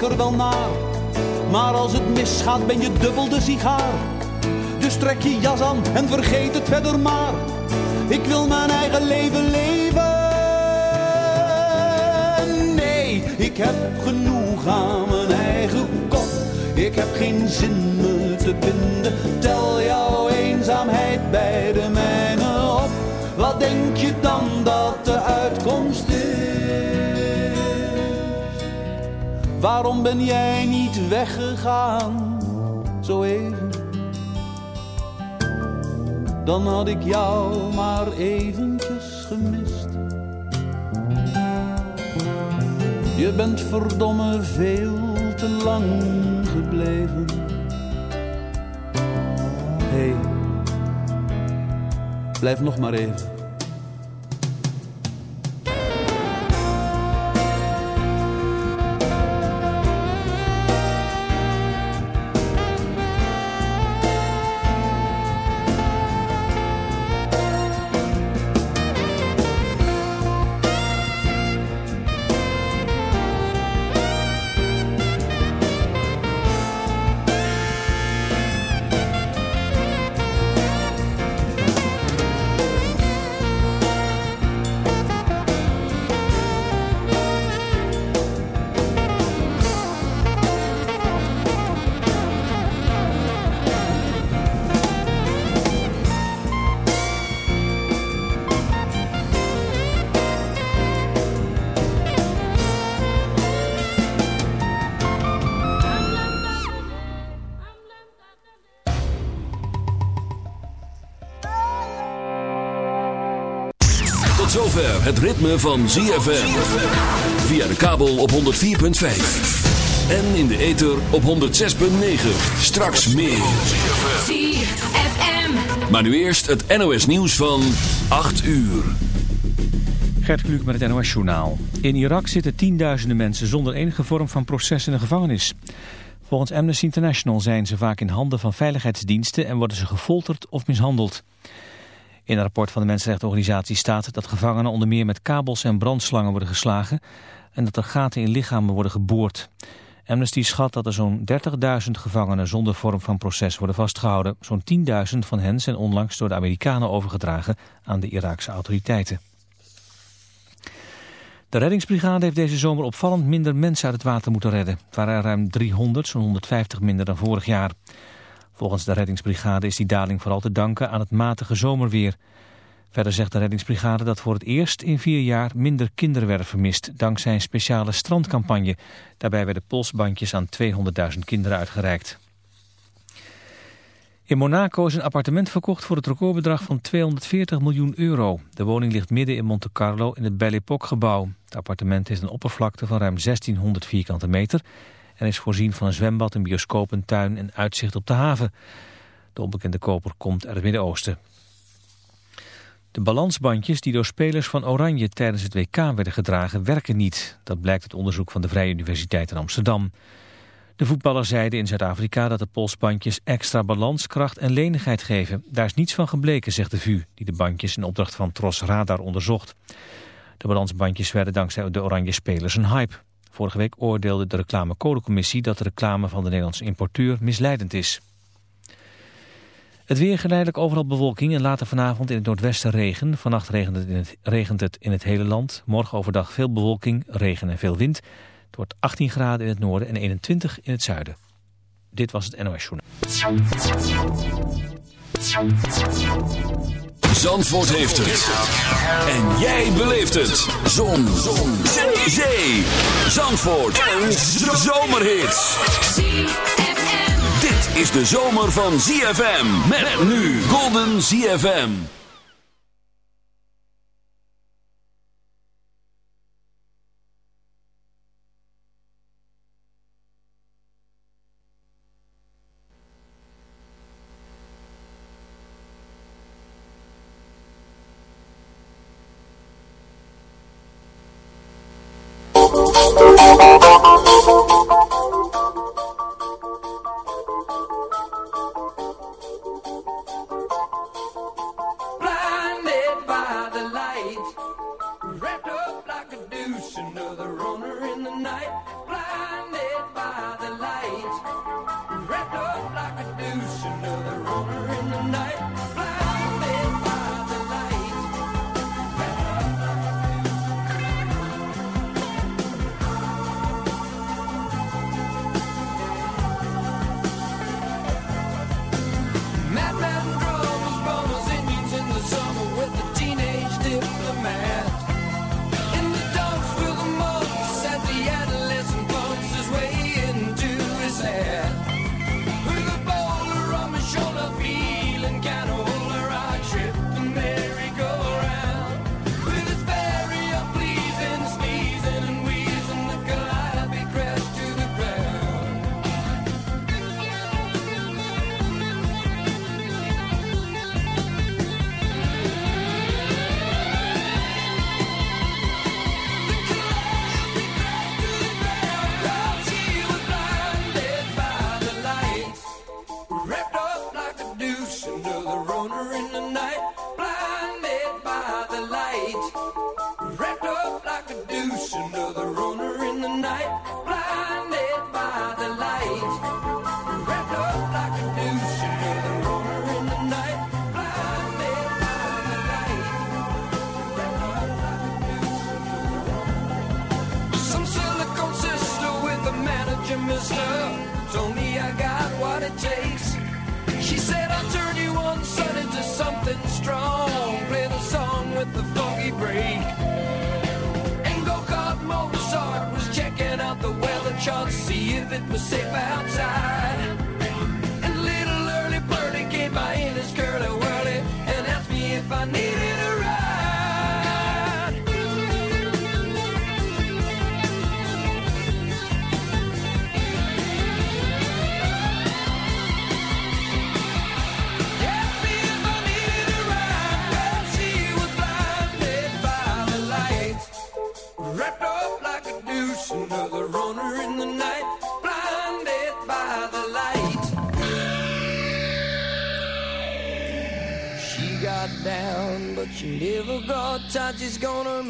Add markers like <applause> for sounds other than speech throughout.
zeker wel naar. Maar als het misgaat ben je dubbel de sigaar. Dus trek je jas aan en vergeet het verder maar. Ik wil mijn eigen leven leven. Nee, ik heb genoeg aan mijn eigen kop. Ik heb geen zin me te binden. Tel jouw eenzaamheid bij de mijne op. Wat denk je dan dat de uitkomst is? Waarom ben jij niet weggegaan? Zo even. Dan had ik jou maar eventjes gemist. Je bent verdomme veel te lang gebleven. Hé, hey, blijf nog maar even. Het ritme van ZFM. Via de kabel op 104.5. En in de ether op 106.9. Straks meer. ZFM. Maar nu eerst het NOS nieuws van 8 uur. Gert Kluk met het NOS journaal. In Irak zitten tienduizenden mensen zonder enige vorm van proces in de gevangenis. Volgens Amnesty International zijn ze vaak in handen van veiligheidsdiensten... en worden ze gefolterd of mishandeld. In een rapport van de mensenrechtenorganisatie staat dat gevangenen onder meer met kabels en brandslangen worden geslagen en dat er gaten in lichamen worden geboord. Amnesty schat dat er zo'n 30.000 gevangenen zonder vorm van proces worden vastgehouden. Zo'n 10.000 van hen zijn onlangs door de Amerikanen overgedragen aan de Iraakse autoriteiten. De reddingsbrigade heeft deze zomer opvallend minder mensen uit het water moeten redden. Het waren er ruim 300, zo'n 150 minder dan vorig jaar. Volgens de reddingsbrigade is die daling vooral te danken aan het matige zomerweer. Verder zegt de reddingsbrigade dat voor het eerst in vier jaar minder kinderen werden vermist... dankzij een speciale strandcampagne. Daarbij werden polsbandjes aan 200.000 kinderen uitgereikt. In Monaco is een appartement verkocht voor het recordbedrag van 240 miljoen euro. De woning ligt midden in Monte Carlo in het Belle Époque gebouw. Het appartement heeft een oppervlakte van ruim 1600 vierkante meter en is voorzien van een zwembad, een bioscoop, een tuin en uitzicht op de haven. De onbekende koper komt uit het Midden-Oosten. De balansbandjes die door spelers van Oranje tijdens het WK werden gedragen werken niet. Dat blijkt uit onderzoek van de Vrije Universiteit in Amsterdam. De voetballers zeiden in Zuid-Afrika dat de polsbandjes extra balanskracht en lenigheid geven. Daar is niets van gebleken, zegt de VU, die de bandjes in opdracht van Tros Radar onderzocht. De balansbandjes werden dankzij de oranje spelers een hype. Vorige week oordeelde de reclamecodecommissie dat de reclame van de Nederlandse importeur misleidend is. Het weer geleidelijk overal bewolking en later vanavond in het noordwesten regen. Vannacht regent het in het, regent het in het hele land. Morgen overdag veel bewolking, regen en veel wind. Het wordt 18 graden in het noorden en 21 in het zuiden. Dit was het NOS Journal. Zandvoort heeft het. En jij beleeft het. Zon. Zon. Zee. Zandvoort. Een zomerhit. Dit is de zomer van ZFM. Met nu Golden ZFM.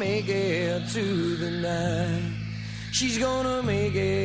Make it to the night. She's gonna make it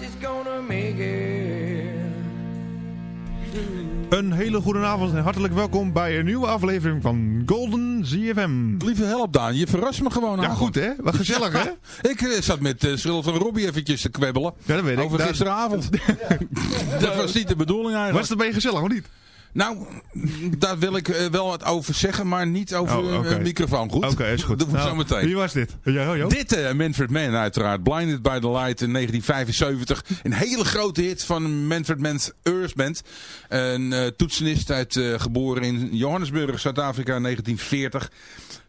is gonna make it. Een hele goede avond en hartelijk welkom bij een nieuwe aflevering van Golden ZFM. Lieve help Daan, je verrast me gewoon. Ja, goed hè? Wat gezellig hè? <laughs> Ik eh, zat met uh, Cyril van Robbie eventjes te kwebbelen. Ja, dat weet ik. Over gisteravond. <laughs> dat was niet de bedoeling Was eigenlijk. het een beetje gezellig of niet? Nou, daar wil ik eh, wel wat over zeggen, maar niet over Oh, eh, microfoon. Goed? Oké, is goed. We Nou, zo meteen. Wie was dit? Ja. Dit eh, Manfred Mann uiteraard. Blinded by the Light in 1975. Een hele grote hit van Manfred Mann's Earth Band. Een toetsenist uit, geboren in Johannesburg, Zuid-Afrika in 1940.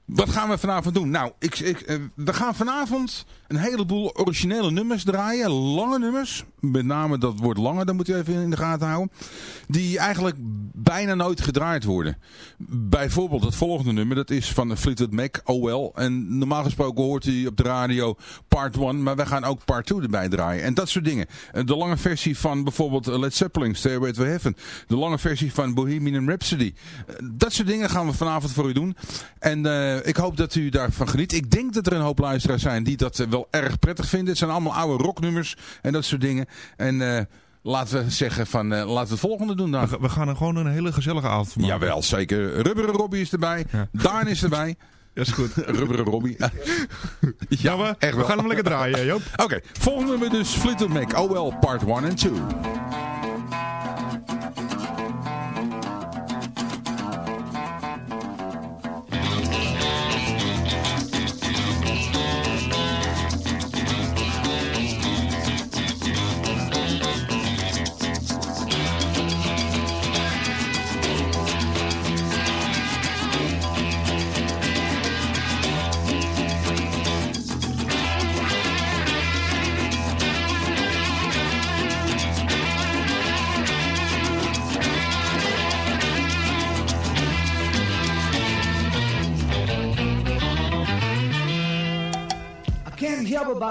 Wat gaan we vanavond doen? Nou, ik, ik, eh, we gaan vanavond een heleboel originele nummers draaien. Lange nummers. Met name dat woord lange, dat moet u even in de gaten houden. Die eigenlijk bijna nooit gedraaid worden. Bijvoorbeeld het volgende nummer, dat is van Fleetwood Mac, Oh Well. En normaal gesproken hoort u op de radio part 1, maar we gaan ook part 2 erbij draaien. En dat soort dingen. Eh, De lange versie van bijvoorbeeld Led Zeppelin, Stairway to Heaven. De lange versie van Bohemian Rhapsody. Eh, Dat soort dingen gaan we vanavond voor u doen. En ik hoop dat u daarvan geniet. Ik denk dat er een hoop luisteraars zijn die dat eh, wel erg prettig vinden. Het zijn allemaal oude rocknummers en dat soort dingen. En eh, laten we zeggen van, eh, laten we het volgende doen dan. We, we gaan er gewoon een hele gezellige avond van maken. Jawel, zeker. Rubberen Robbie is erbij. Ja. Daan is erbij. <laughs> Dat is goed. <laughs> Rubberen Robbie. Ja, <laughs> we, echt we gaan hem lekker draaien, Joop. Oké, volgende nummer dus Fleetwood Mac. Oh well, part 1 en 2.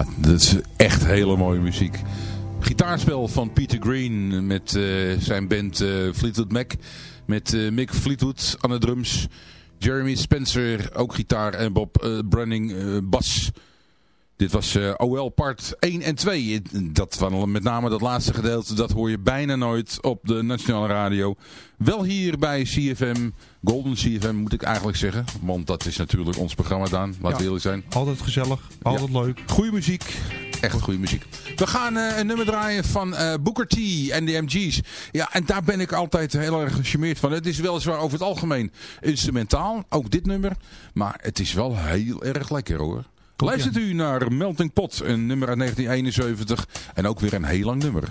Ja, dat is echt hele mooie muziek. Gitaarspel van Peter Green met eh, zijn band uh, Fleetwood Mac. Met uh, Mick Fleetwood aan de drums. Jeremy Spencer, ook gitaar. En Bob Brunning, bas. Dit was OL part 1 en 2. Dat van met name dat laatste gedeelte, dat hoor je bijna nooit op de nationale radio. Wel hier bij CFM, Golden CFM moet ik eigenlijk zeggen. Want dat is natuurlijk ons programma, Daan. Laten we eerlijk zijn. Altijd gezellig, altijd leuk. Goede muziek. Echt goede muziek. We gaan uh, een nummer draaien van uh, Booker T en de MG's. Ja, en daar ben ik altijd heel erg gecharmeerd van. Het is weliswaar over het algemeen instrumentaal, ook dit nummer. Maar het is wel heel erg lekker hoor. Luistert u naar Melting Pot, een nummer uit 1971. En ook weer een heel lang nummer.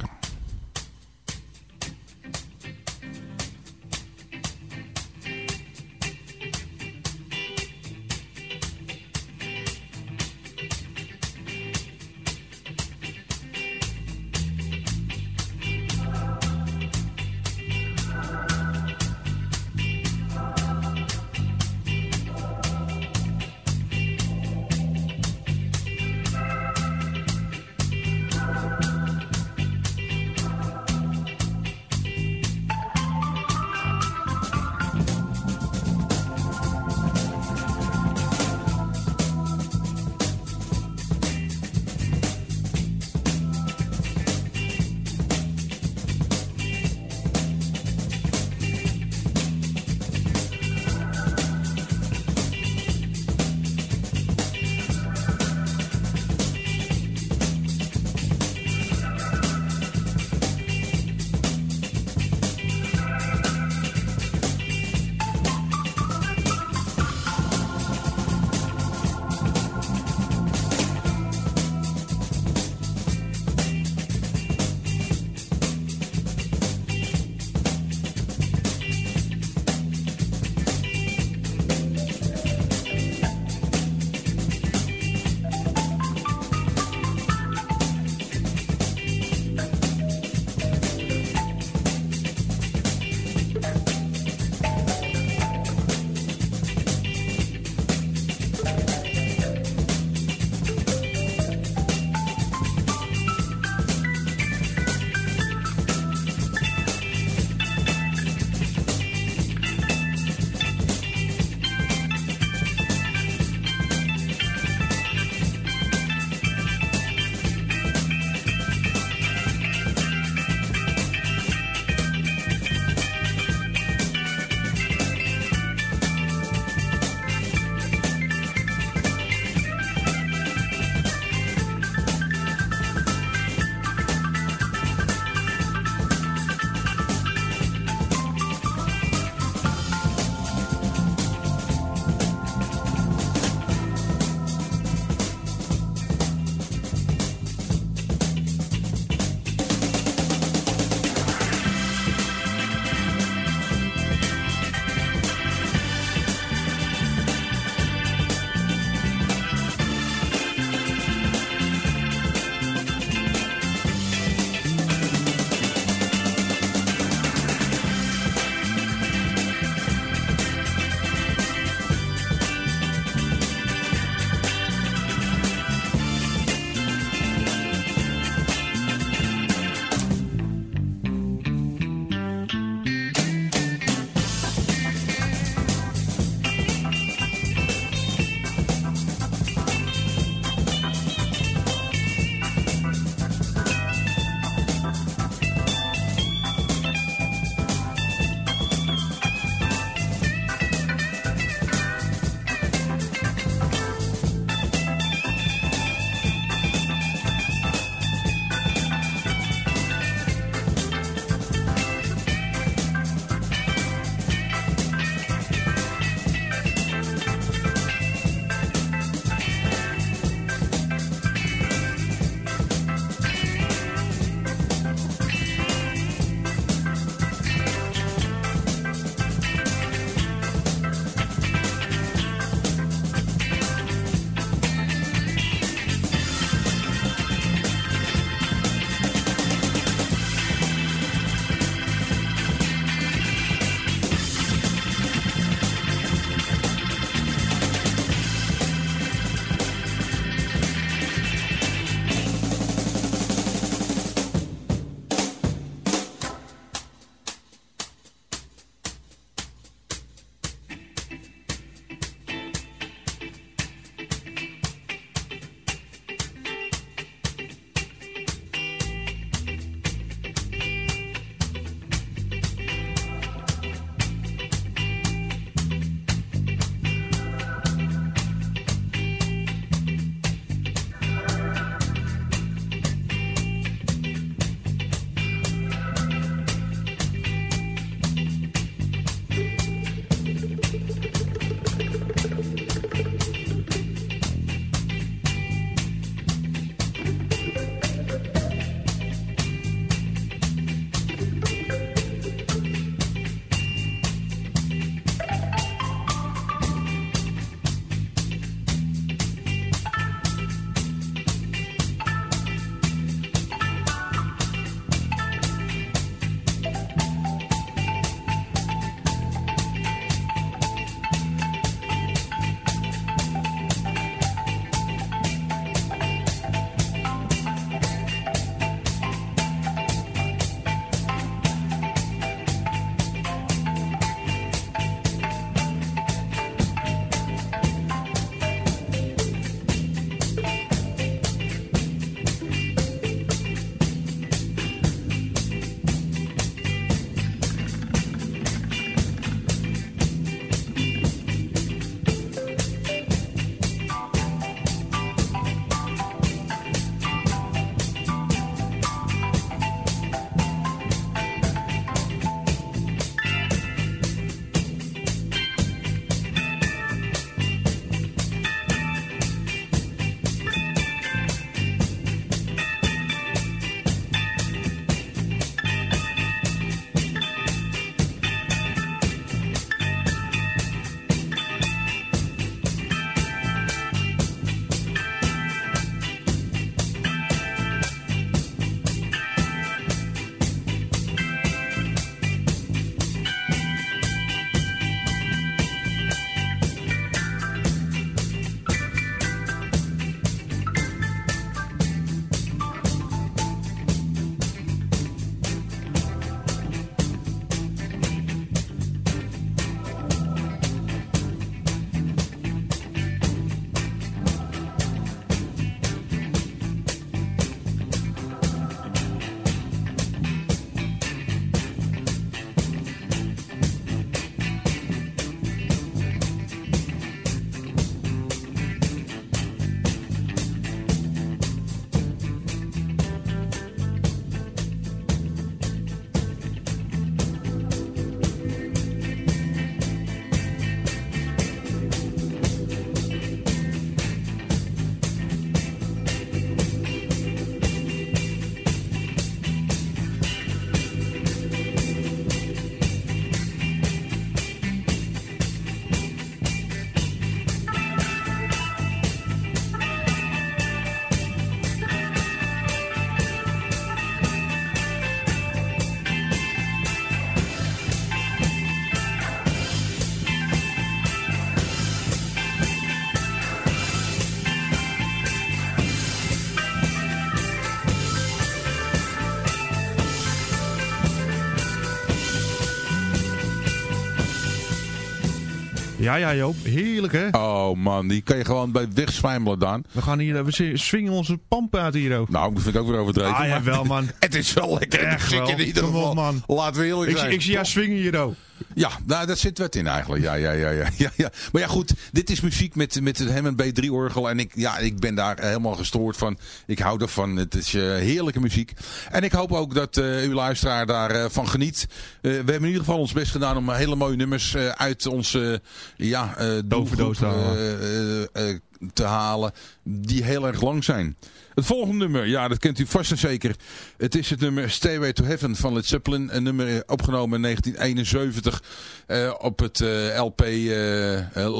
Ja, ja Joop. Heerlijk hè. Oh man, die kan je gewoon bij wegzwijmelen dan. We gaan hier, we swingen onze pampen uit hier ook. Nou, dat vind ik ook weer overdreven. Ah ja, wel man. <laughs> Het is wel lekker Echt wel. in ieder Kom op, man. Laten we eerlijk Ik, zijn. ik zie jou swingen hier ook. Ja, nou, daar zit wat in eigenlijk. Ja, ja, ja, ja, ja, ja. Maar ja, goed. Dit is muziek met, met het Hammond B3-orgel. En ik, ja, ik ben daar helemaal gestoord van. Ik hou ervan. Het is eh, heerlijke muziek. En ik hoop ook dat eh, uw luisteraar daarvan van geniet. Eh, we hebben in ieder geval ons best gedaan om hele mooie nummers eh, uit onze ja, eh doelgroep, eh, eh, eh, te halen. Die heel erg lang zijn. Het volgende nummer, ja, dat kent u vast en zeker. Het is het nummer Stairway to Heaven van Led Zeppelin. Een nummer eh, opgenomen in 1971 eh, op het eh, LP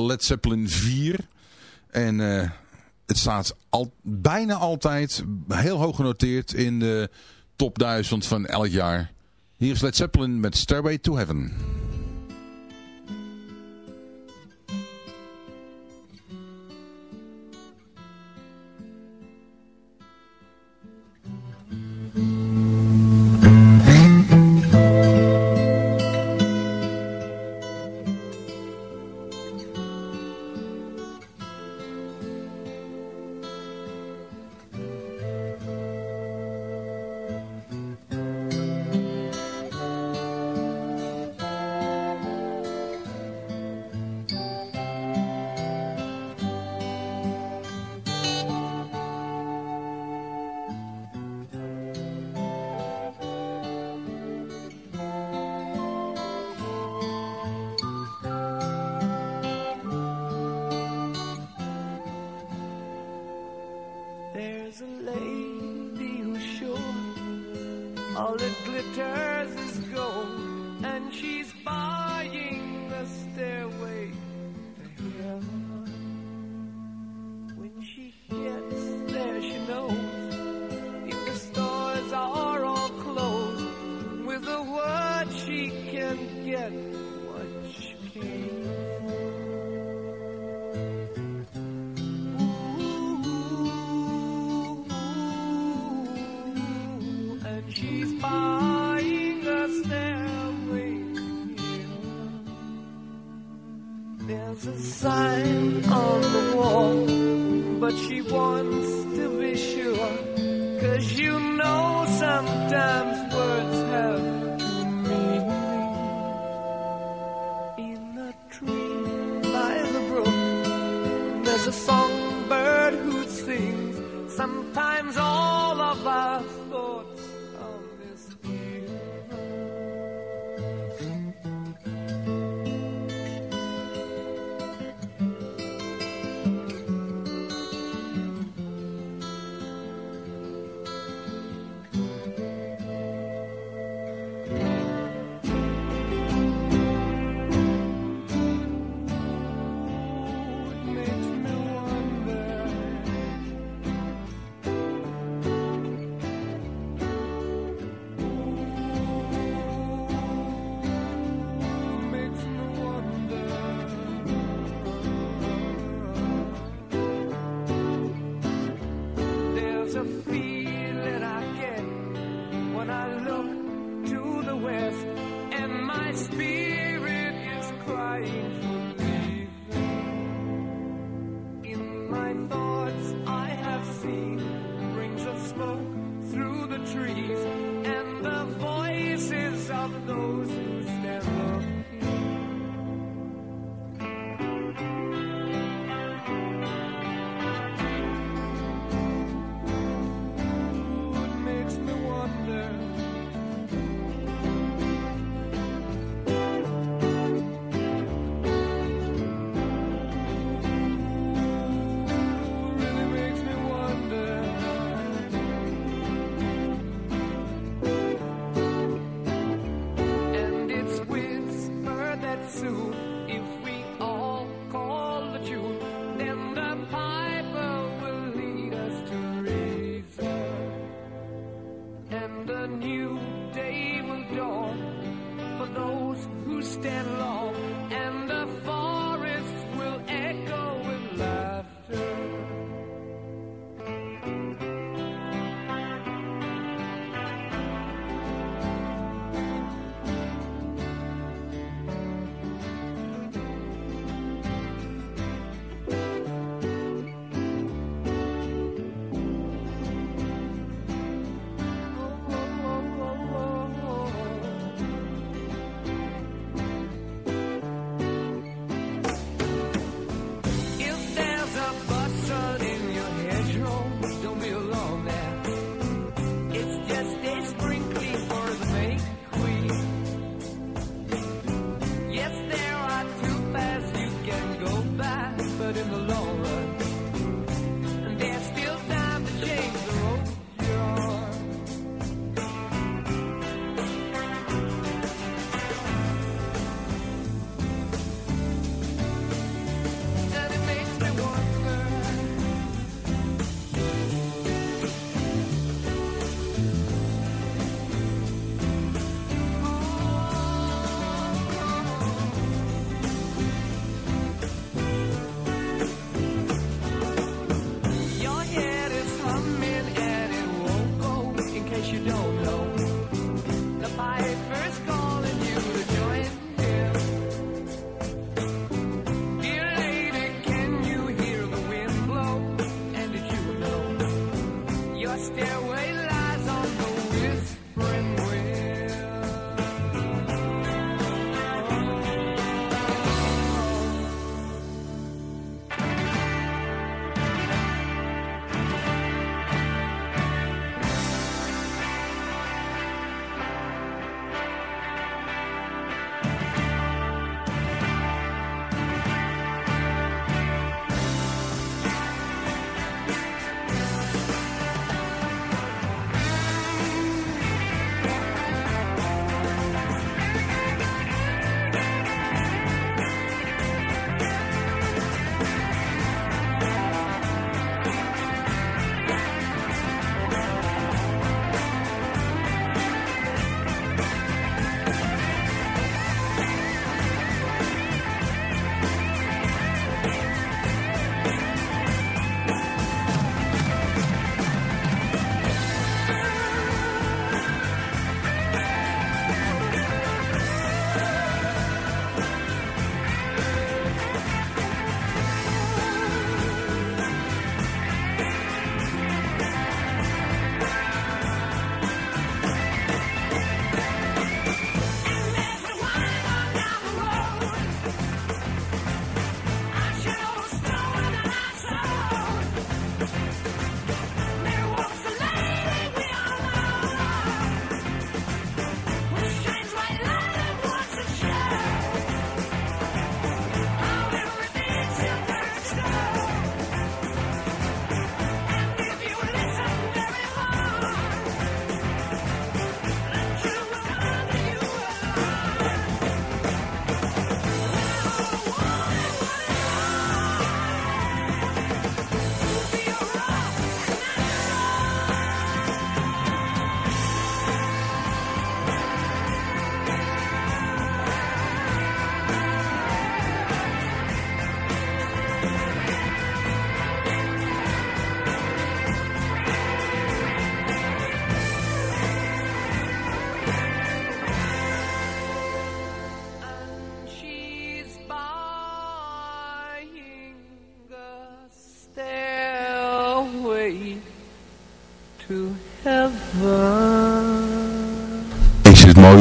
Led Zeppelin 4. En het staat al, bijna altijd heel hoog genoteerd in de top 1000 van elk jaar. Hier is Led Zeppelin met Stairway to Heaven.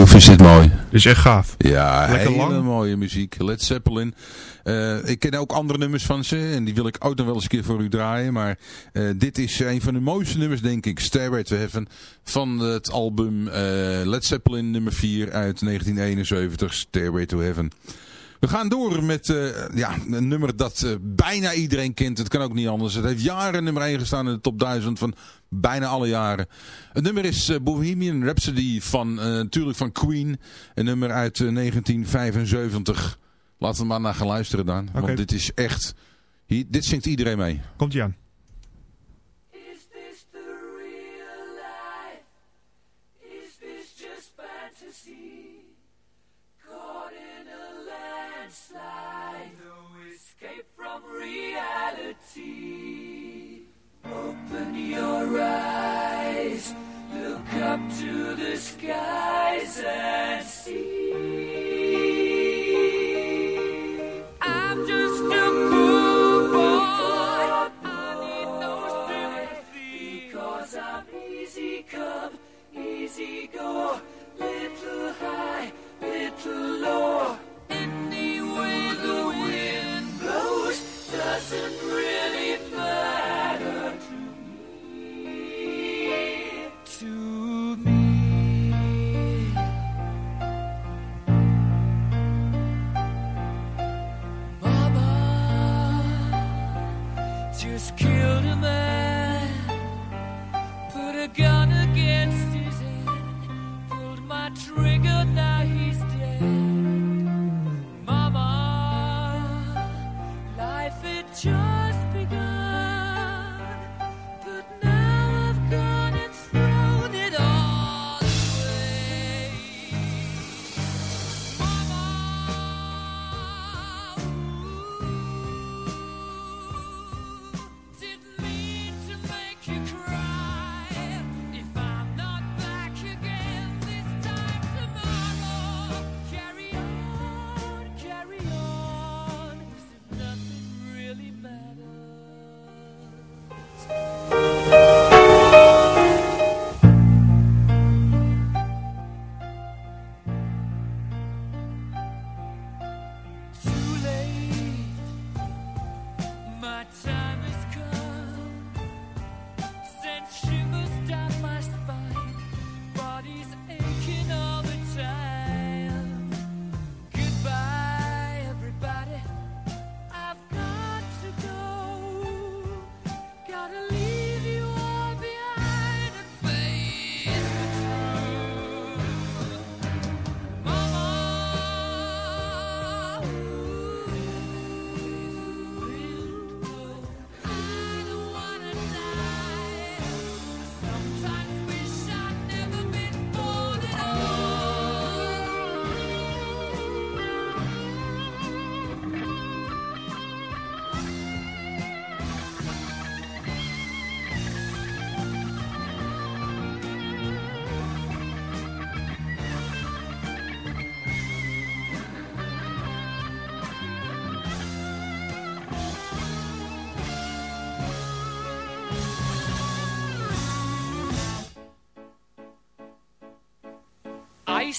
Of is dit mooi? Dit is echt gaaf. Ja, Lekker hele lang. mooie muziek. Led Zeppelin. Eh, ik ken ook andere nummers van ze. En die wil ik ook nog wel eens een keer voor u draaien. Maar eh, dit is een van de mooiste nummers, denk ik. Stairway to Heaven. Van het album eh, Led Zeppelin nummer 4 uit 1971. Stairway to Heaven. We gaan door met eh, ja, een nummer dat eh, bijna iedereen kent. Het kan ook niet anders. Het heeft jaren nummer 1 gestaan in de top 1000 van bijna alle jaren. Het nummer is eh, Bohemian Rhapsody van, natuurlijk van Queen. Een nummer uit eh, 1975. Laten we maar naar gaan luisteren dan. Want dit is echt... Hier, dit zingt iedereen mee. Komt ie aan. Your eyes, look up to the skies and see. I'm just a poor boy. I need no sympathy. Because I'm easy come, easy go. Little high, little low. Any way the wind blows doesn't really just killed a man,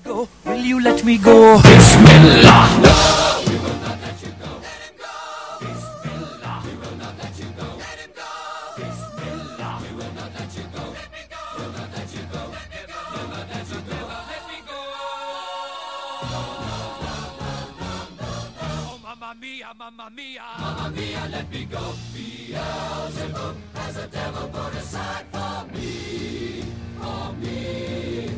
Go. Will you let me go? Bismillah. No, we will not let you go. Let him go. Bismillah. We will not let you go. Let him go. Bismillah. We will not let you go. Let me go. We'll not let you go. Let me go. We'll not let you go. Let me go. Oh, mamma mia, mamma mia. Mamma mia, let me go. Beelzebub has a devil put aside for me. For me.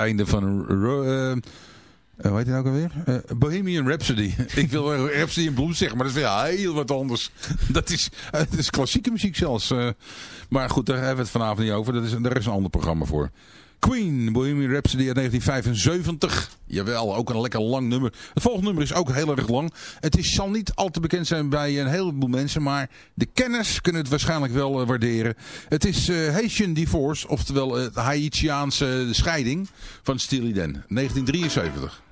Einde van... Uh, hoe heet hij nou alweer? Uh, Bohemian Rhapsody. <laughs> Ik wil Rhapsody in Blues zeggen, maar dat is weer heel wat anders. <laughs> dat, is, het is klassieke muziek zelfs. maar goed, daar hebben we het vanavond niet over. Dat is, daar is een ander programma voor. Queen, Bohemian Rhapsody uit 1975. Jawel, ook een lekker lang nummer. Het volgende nummer is ook heel erg lang. Het is, zal niet al te bekend zijn bij een heleboel mensen, maar de kenners kunnen het waarschijnlijk wel uh, waarderen. Het is uh, Haitian Divorce, oftewel het Haitiaanse scheiding van Steely Dan, 1973.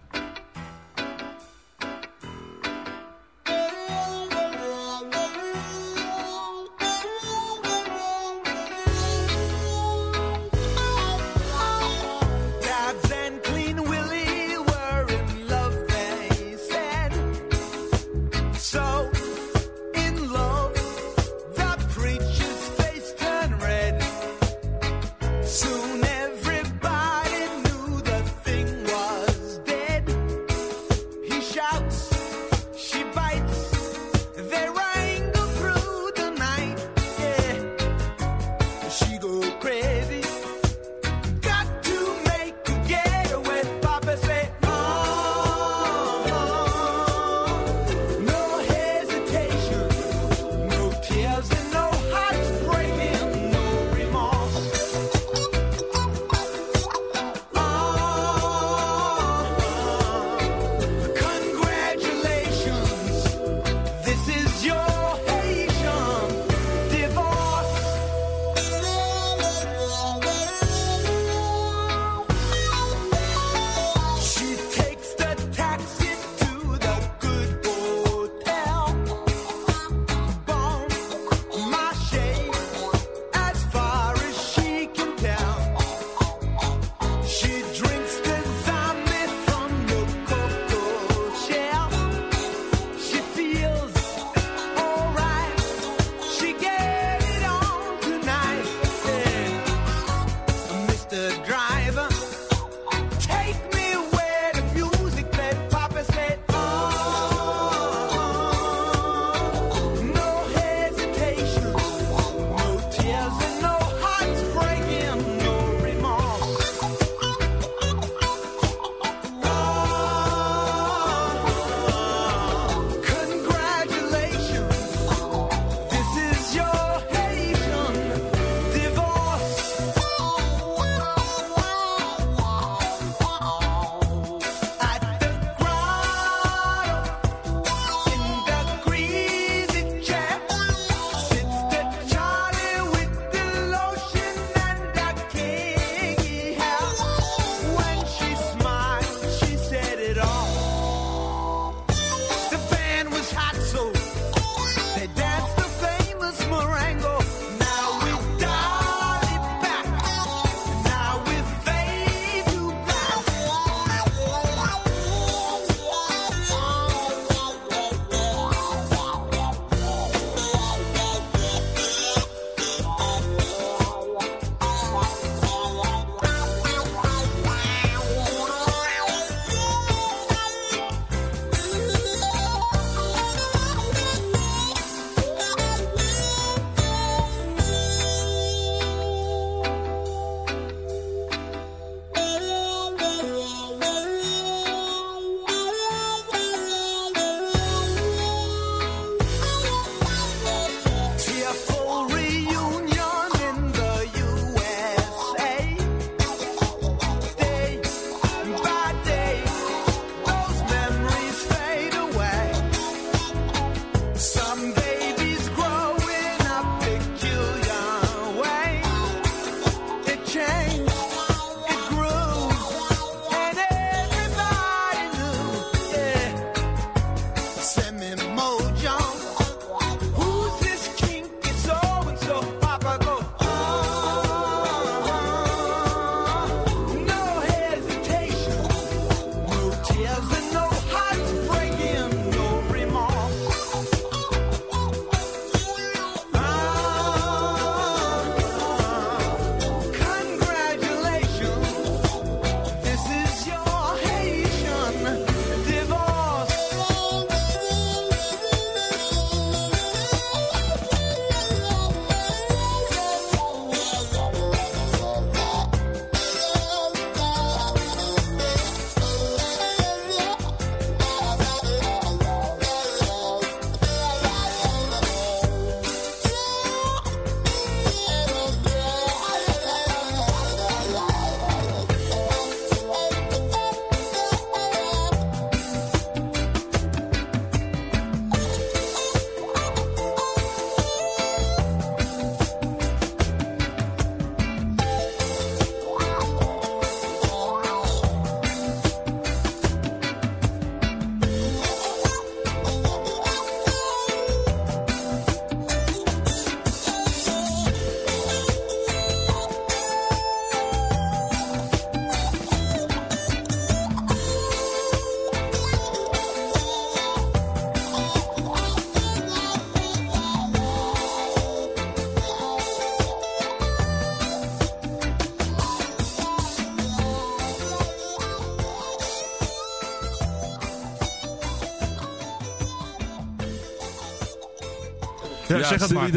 Zeg het maar.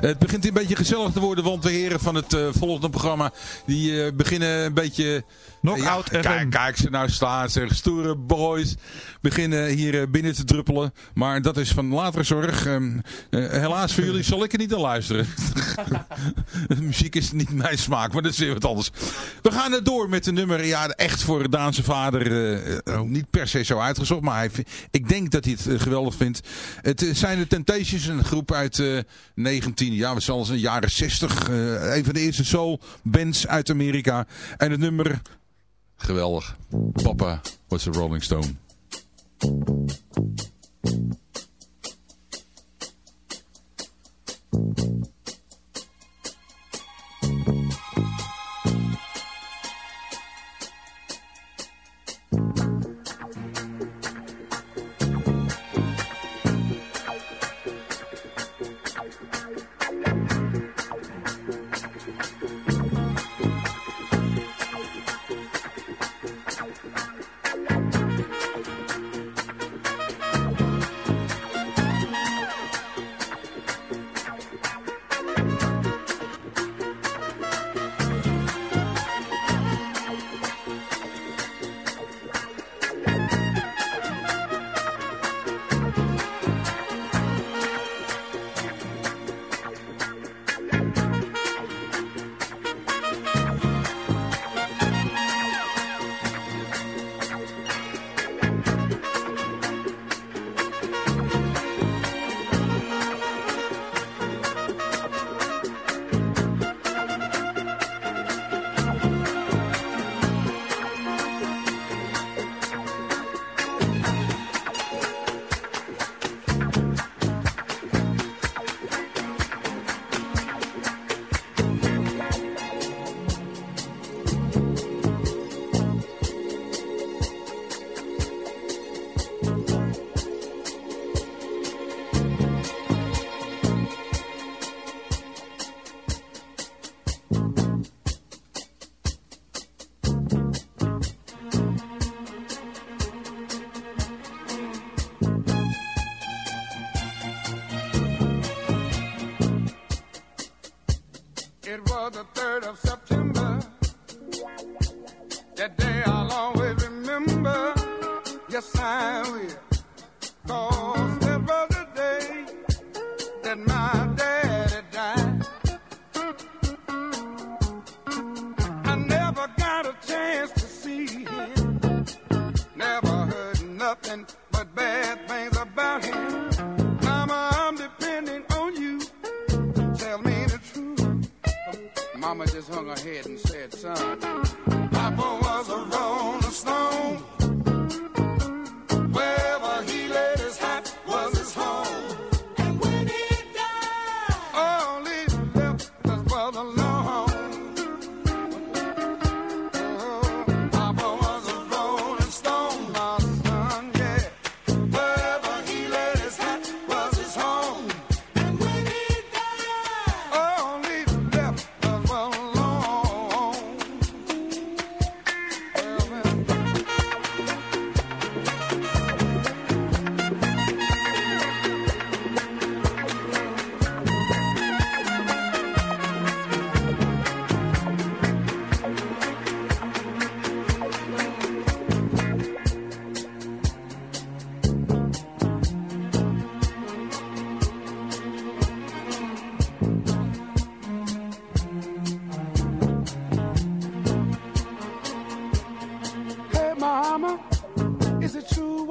Het begint een beetje gezellig te worden, want de heren van het eh, volgende programma, die eh, beginnen een beetje... Knockout ja, kijk, kijk ze nou staan, zeg, stoere boys beginnen hier eh, binnen te druppelen. Maar dat is van latere zorg. Ehm, eh, helaas voor jullie zal ik er niet aan luisteren. <laughs> de <laughs> muziek is niet mijn smaak, maar dat is weer wat anders. We gaan er door met de nummer, ja, echt voor Daanse vader, eh, eh, niet per se zo uitgezocht, maar hij, ik denk dat hij het eh, geweldig vindt. Het zijn de Temptations, een groep uit eh 19, ja, we zullen zeggen jaren 60. eh, een van de eerste soul bands uit Amerika. En het nummer, geweldig. Papa was a Rolling Stone.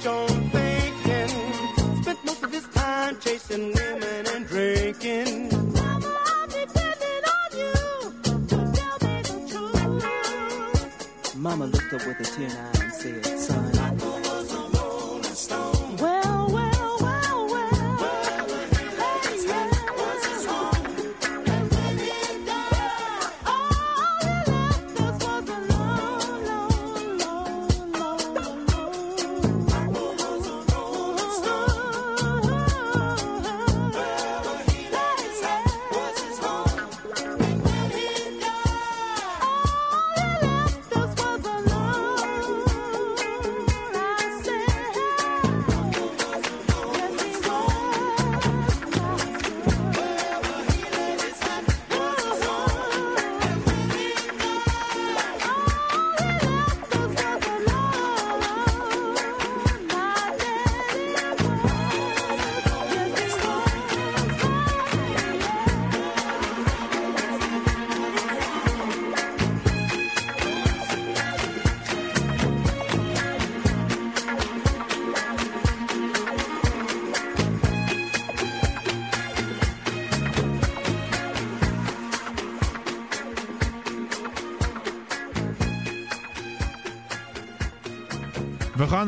Much on thinking. Spent most of his time chasing women and drinking. Mama, I'm depending on you to tell me the truth. Mama looked up with a tear in her eye and said, son,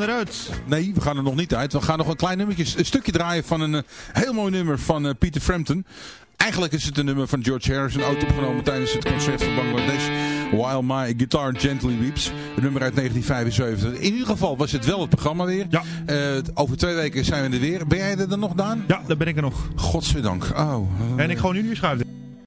gaan eruit. Nee, we gaan er nog niet uit. We gaan nog een klein nummertje, een stukje draaien van een eh, heel mooi nummer van eh, Peter Frampton. Eigenlijk is het een nummer van George Harrison, ooit opgenomen tijdens het concert van Bangladesh. While My Guitar Gently Weeps. Een nummer uit 1975. In ieder geval was het wel het programma weer. Ja. Eh, over twee weken zijn we er weer. Ben jij er dan nog, Daan? Ja, daar ben ik er nog. Godzijdank. Oh. En ik gewoon nu nu schuif